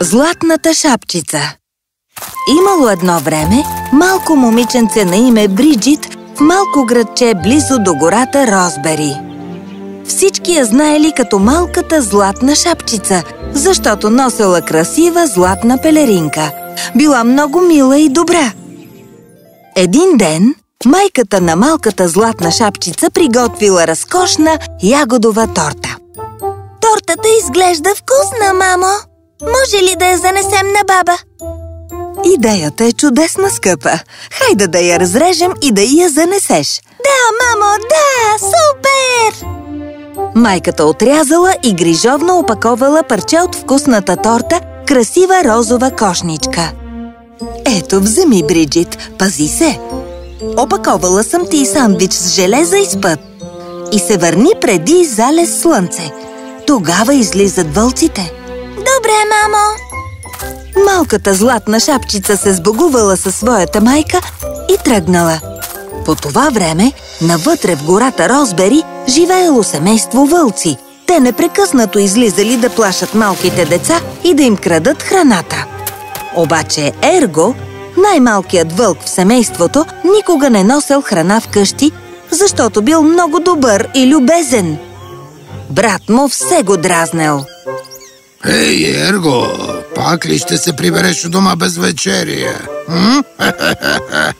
Златната шапчица Имало едно време малко момиченце на име Бриджит в малко градче близо до гората Розбери. Всички я знаели като малката златна шапчица, защото носела красива златна пелеринка. Била много мила и добра. Един ден майката на малката златна шапчица приготвила разкошна ягодова торта. Тортата изглежда вкусна, мамо! Може ли да я занесем на баба? Идеята е чудесна, скъпа. Хайде да я разрежем и да я занесеш. Да, мамо, да! Супер! Майката отрязала и грижовно опаковала парче от вкусната торта красива розова кошничка. Ето, вземи, Бриджит, пази се! Опаковала съм ти сандвич с желе за изпът. И се върни преди залез слънце. Тогава излизат вълците. Добре, мамо! Малката златна шапчица се сбогувала със своята майка и тръгнала. По това време, навътре в гората Розбери, живеело семейство вълци. Те непрекъснато излизали да плашат малките деца и да им крадат храната. Обаче Ерго, най-малкият вълк в семейството, никога не носел храна вкъщи, защото бил много добър и любезен. Брат му все го дразнел. Ей, Ерго, пак ли ще се прибереш у дома без вечерия?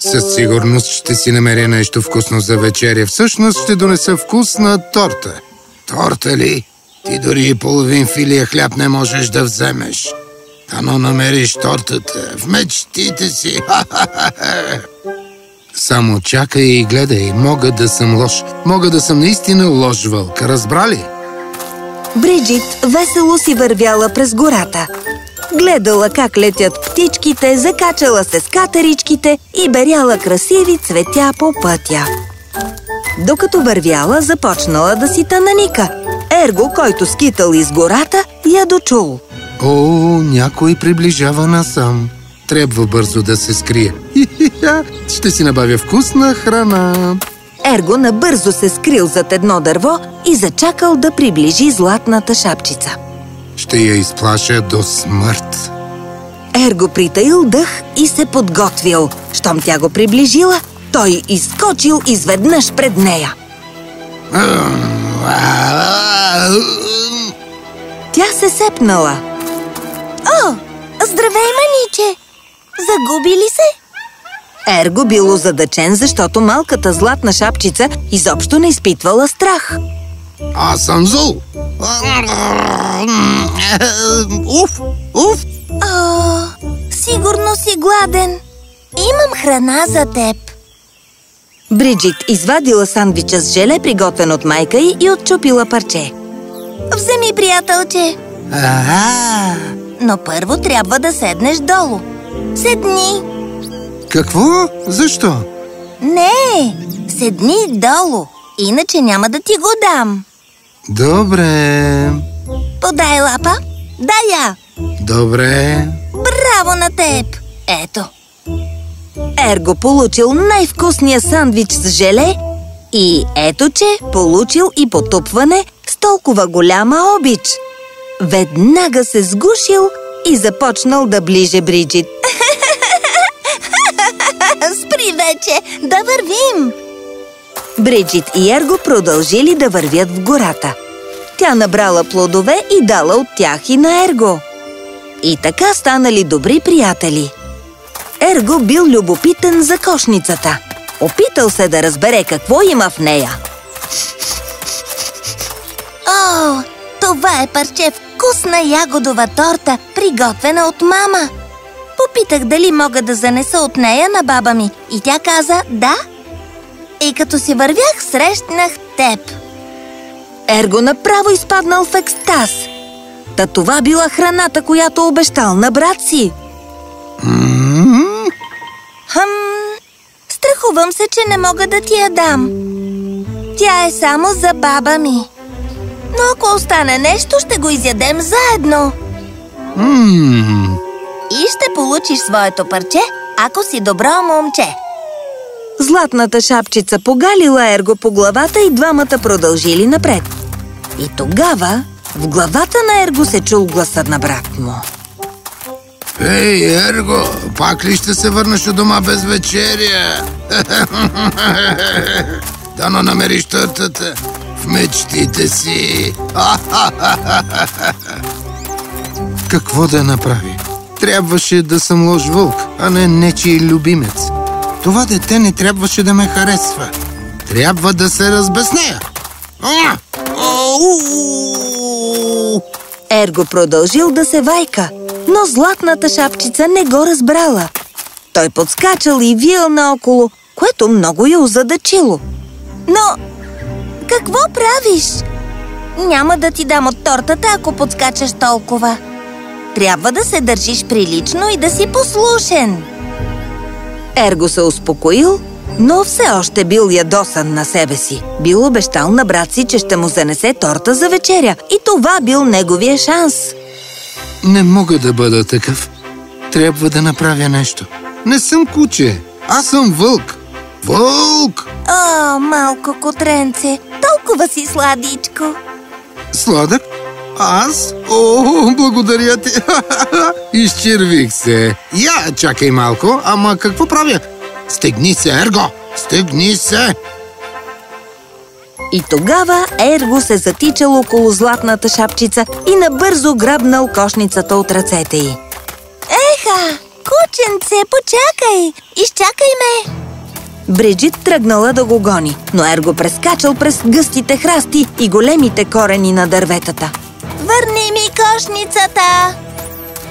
Със сигурност ще си намеря нещо вкусно за вечеря. Всъщност ще донеса вкусна торта. Торта ли? Ти дори и половин филия хляб не можеш да вземеш. Дано намериш тортата в мечтите си. Само чакай и гледай. Мога да съм лош. Мога да съм наистина лош вълк. Разбрали? Бриджит весело си вървяла през гората. Гледала как летят птичките, закачала се с катеричките и беряла красиви цветя по пътя. Докато вървяла, започнала да си тананика. Ерго, който скитал из гората, я дочул. О, някой приближава насам. Трябва бързо да се скрие. Ще си набавя вкусна храна. Ерго набързо се скрил зад едно дърво и зачакал да приближи златната шапчица. Ще я изплаша до смърт. Ерго притаил дъх и се подготвил. Щом тя го приближила, той изскочил изведнъж пред нея. Тя се сепнала. О, здравей, маниче! Загуби ли се? Ерго бил озадачен, защото малката златна шапчица изобщо не изпитвала страх. Аз съм зул. Уф, уф. О, сигурно си гладен. Имам храна за теб. Бриджит извадила сандвича с желе, приготвен от майка й и отчупила парче. Вземи, приятелче. Ага. Но първо трябва да седнеш долу. Седни. Какво? Защо? Не, седни долу, иначе няма да ти го дам. Добре. Подай лапа. Дай я. Добре. Браво на теб. Ето. Ерго получил най-вкусния сандвич с желе и ето че получил и потупване с толкова голяма обич. Веднага се сгушил и започнал да ближе Бриджит. Вече, да вървим! Бриджит и Ерго продължили да вървят в гората. Тя набрала плодове и дала от тях и на Ерго. И така станали добри приятели. Ерго бил любопитен за кошницата. Опитал се да разбере какво има в нея. О, това е парче вкусна ягодова торта, приготвена от мама. Попитах дали мога да занеса от нея на баба ми и тя каза да. И като си вървях, срещнах теб. Ерго направо изпаднал в екстаз. Та това била храната, която обещал на брат си. Хъм, страхувам се, че не мога да ти я дам. Тя е само за баба ми. Но ако остане нещо, ще го изядем заедно. Ммм. И ще получиш своето парче, ако си добро момче. Златната шапчица погалила Ерго по главата и двамата продължили напред. И тогава в главата на Ерго се чул гласът на брат му. Ей, Ерго, пак ли ще се върнеш у дома без вечеря? Дано намериш тортата в мечтите си. Какво да направи? Трябваше да съм лош вълк, а не нечий любимец. Това дете не трябваше да ме харесва. Трябва да се разбеснея. Ерго продължил да се вайка, но златната шапчица не го разбрала. Той подскачал и вил наоколо, което много я озадачило. Но какво правиш? Няма да ти дам от тортата, ако подскачаш толкова. Трябва да се държиш прилично и да си послушен. Ерго се успокоил, но все още бил ядосан на себе си. Бил обещал на брат си, че ще му занесе торта за вечеря и това бил неговия шанс. Не мога да бъда такъв. Трябва да направя нещо. Не съм куче. Аз съм вълк. Вълк! О, малко котренце, толкова си сладичко. Сладък? Аз? О, благодаря ти! Изчервих се. Я, чакай малко, ама какво правя? Стегни се, Ерго! Стегни се! И тогава Ерго се затичал около златната шапчица и набързо грабнал кошницата от ръцете й. Еха, кученце, почакай! Изчакай ме! Бриджит тръгнала да го гони, но Ерго прескачал през гъстите храсти и големите корени на дърветата. Върни ми кошницата!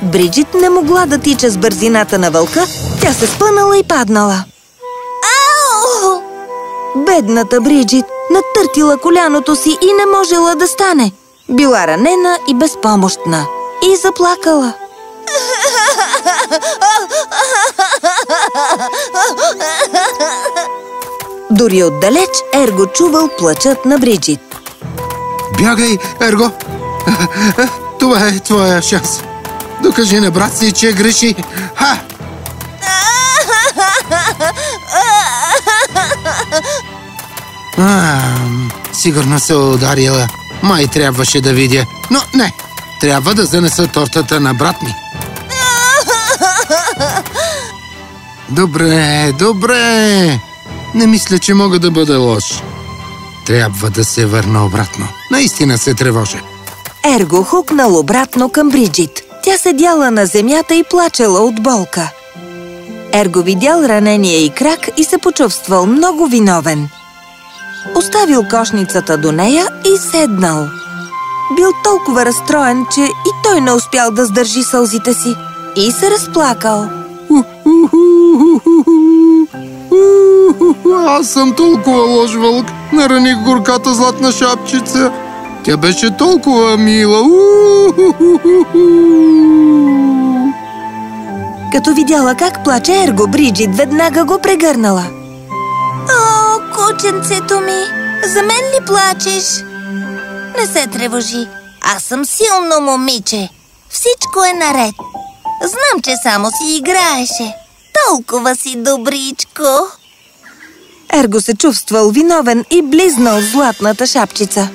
Бриджит не могла да тича с бързината на вълка, тя се спънала и паднала. Ау! Бедната Бриджит натъртила коляното си и не можела да стане. Била ранена и безпомощна. И заплакала. Дори отдалеч Ерго чувал плачът на Бриджит. Бягай, Ерго! Това е твоя шанс. Докажи на брат си, че греши. Ха! А, сигурно се ударила. Май трябваше да видя. Но не, трябва да занеса тортата на брат ми. Добре, добре. Не мисля, че мога да бъда лош. Трябва да се върна обратно. Наистина се тревожа. Ерго хукнал обратно към Бриджит. Тя седяла на земята и плачела от болка. Ерго видял ранения и крак и се почувствал много виновен. Оставил кошницата до нея и седнал. Бил толкова разстроен, че и той не успял да сдържи сълзите си и се разплакал. Аз съм толкова лош вълк. Нараних горката златна шапчица. Тя беше толкова мила. Като видяла как плаче Ерго, Бриджит веднага го прегърнала. О, кученцето ми, за мен ли плачеш? Не се тревожи, аз съм силно момиче. Всичко е наред. Знам, че само си играеше. Толкова си добричко. Ерго се чувствал виновен и близнал златната шапчица.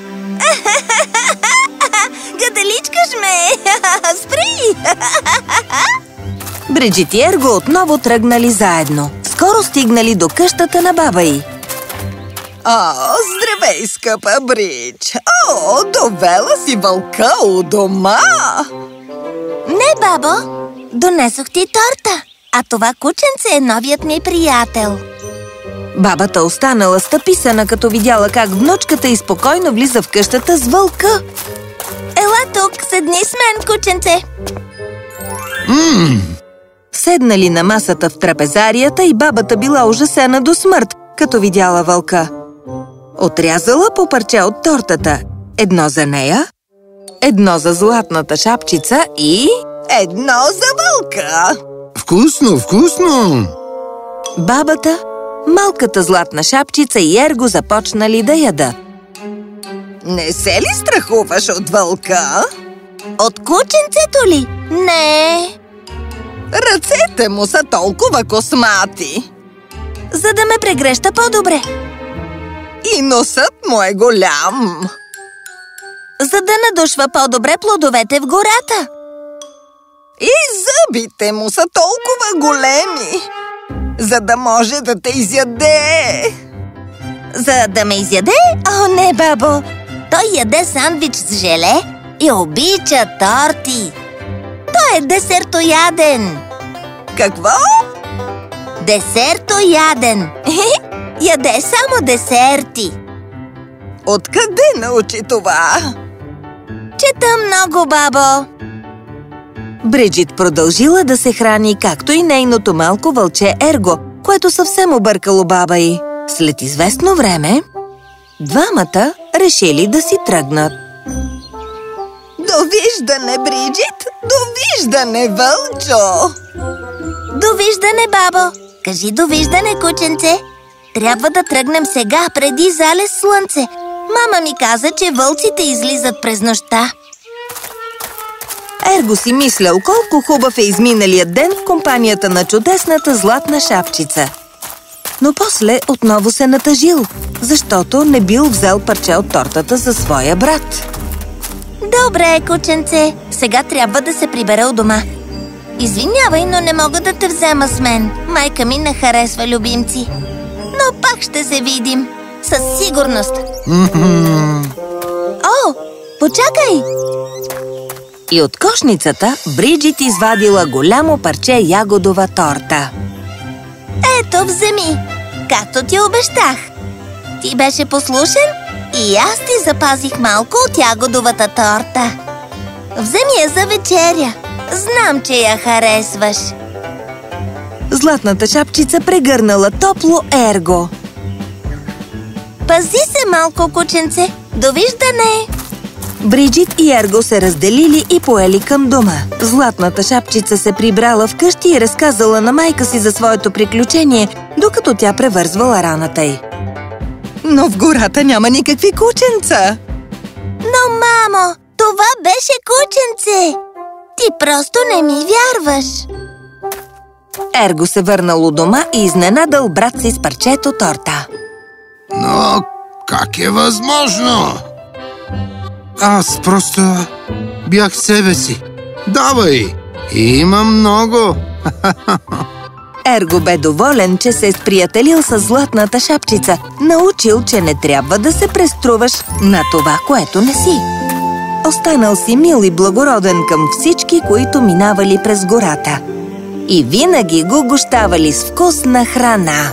Ме! Спри! Бриджит и Ерго отново тръгнали заедно. Скоро стигнали до къщата на баба й. О, здравей, скъпа Бридж! О, довела си вълка у дома! Не, бабо, донесох ти торта, а това кученце е новият ми приятел. Бабата останала стъписана, като видяла как внучката и спокойно влиза в къщата с вълка. Ела тук, седни с мен, кученце. Ммм, Седнали на масата в трапезарията и бабата била ужасена до смърт, като видяла вълка. Отрязала по парче от тортата. Едно за нея, едно за златната шапчица и... Едно за вълка! вкусно, вкусно! Бабата, малката златна шапчица и Ерго започнали да ядат. Не се ли страхуваш от вълка? От кученцето ли? Не, Ръцете му са толкова космати за да ме прегреща по-добре. и носът му е голям. За да надушва по-добре плодовете в гората. И зъбите му са толкова големи, за да може да те изяде. За да ме изяде? О, не, бабо! Той яде сандвич с желе и обича торти. Той е десертояден. Какво? Десертояден. Яде само десерти. Откъде научи това? Чета много, бабо. Бриджит продължила да се храни, както и нейното малко вълче Ерго, което съвсем объркало баба й. След известно време, двамата решили да си тръгнат. Довиждане, Бриджит! Довиждане, Вълчо! Довиждане, бабо! Кажи довиждане, кученце! Трябва да тръгнем сега, преди залез слънце. Мама ми каза, че вълците излизат през нощта. Ерго си мислял колко хубав е изминалият ден в компанията на чудесната златна шапчица. Но после отново се натъжил, защото не бил взел парче от тортата за своя брат. Добре, кученце, сега трябва да се прибера у дома. Извинявай, но не мога да те взема с мен. Майка ми не харесва любимци. Но пак ще се видим. Със сигурност. О, почакай! И от кошницата Бриджит извадила голямо парче ягодова торта. Ето, вземи, както ти обещах. Ти беше послушен и аз ти запазих малко от ягодовата торта. Вземи я за вечеря. Знам, че я харесваш. Златната шапчица прегърнала топло Ерго. Пази се малко, кученце. Довиждане! Бриджит и Ерго се разделили и поели към дома. Златната шапчица се прибрала вкъщи и разказала на майка си за своето приключение, докато тя превързвала раната й. Но в гората няма никакви кученца. Но, мамо, това беше кученце! Ти просто не ми вярваш. Ерго се върнал у дома и изненадал брат си с парчето торта. Но как е възможно? Аз просто бях себе си. Давай! Има много! Ерго бе доволен, че се е сприятелил с златната шапчица, научил, че не трябва да се преструваш на това, което не си. Останал си мил и благороден към всички, които минавали през гората. И винаги го гощавали с вкусна храна.